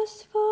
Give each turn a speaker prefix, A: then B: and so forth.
A: just for